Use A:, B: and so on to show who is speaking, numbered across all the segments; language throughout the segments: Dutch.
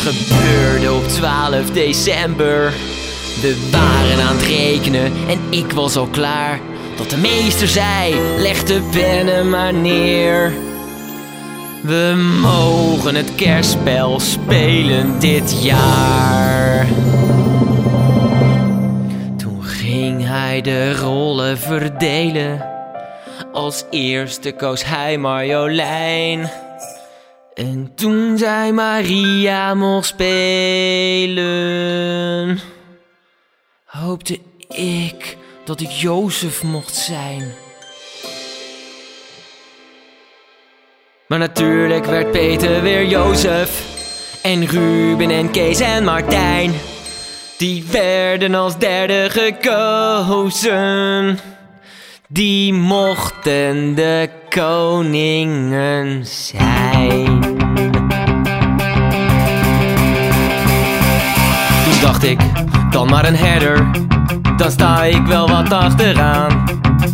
A: gebeurde op 12 december. We waren aan het rekenen en ik was al klaar. Tot de meester zei: leg de pennen maar neer. We mogen het kerstspel spelen dit jaar. Toen ging hij de rollen verdelen. Als eerste koos hij Marjolein. En toen zei Maria mocht spelen, hoopte ik dat ik Jozef mocht zijn. Maar natuurlijk werd Peter weer Jozef. En Ruben en Kees en Martijn. Die werden als derde gekozen. Die mochten de koningen zijn. Dacht ik, dan maar een herder. Dan sta ik wel wat achteraan.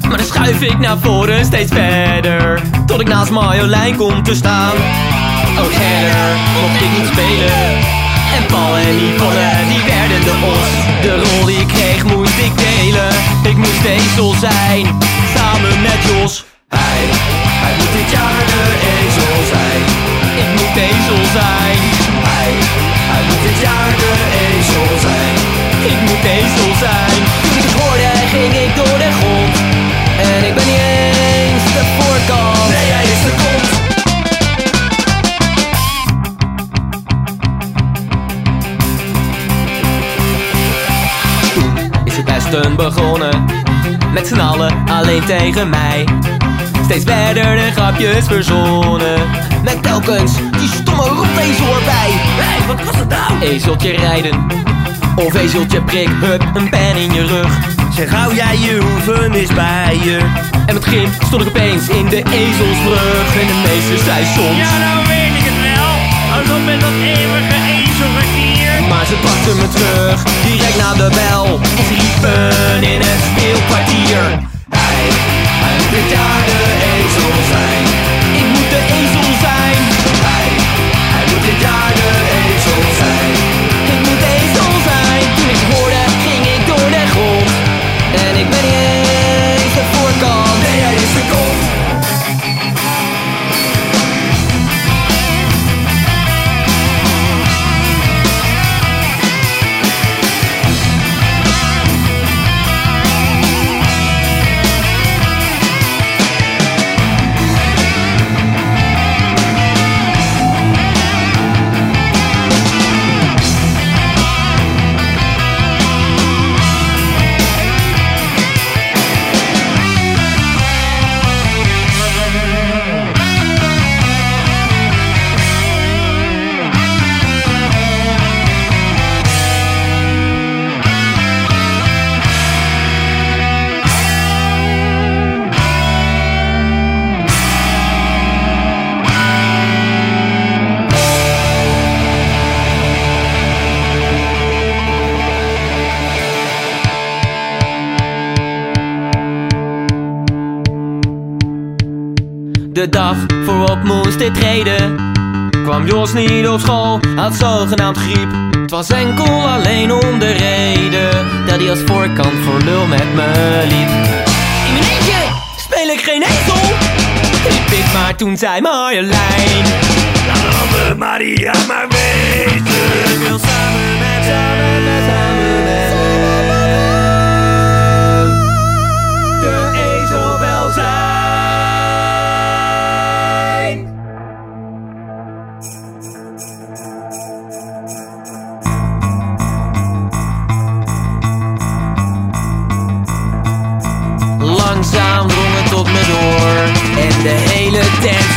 A: Maar dan schuif ik naar voren steeds verder. Tot ik naast Marjolein kom te staan. Oh herder, mocht ik niet spelen. En Paul en Yvonne, die werden de os. De rol die ik kreeg moest ik delen. Ik moest ezel zijn, samen met Jos. Begonnen. Met z'n allen alleen tegen mij. Steeds verder de grapjes verzonnen. Met telkens die stomme rotezel erbij Hé, wat was het nou? Ezeltje rijden. Of ezeltje prik, hup, een pen in je rug.
B: Zeg hou jij je hoeven is bij je?
A: En met grim stond ik opeens in de ezelsbrug. En de meester zei soms
B: Ja nou weet ik het wel. Alsof met dat eeuwige ezelvertier
A: Maar ze pakte me terug, direct na de bel En De dag voorop moest dit treden Kwam Jos niet op school, had zogenaamd griep. Het was enkel alleen om de reden Dat hij als voorkant voor lul met me liep. In mijn eentje speel ik geen ezel Riep ik maar toen zei Marjolein Langzaam drong het tot me door. En de hele tent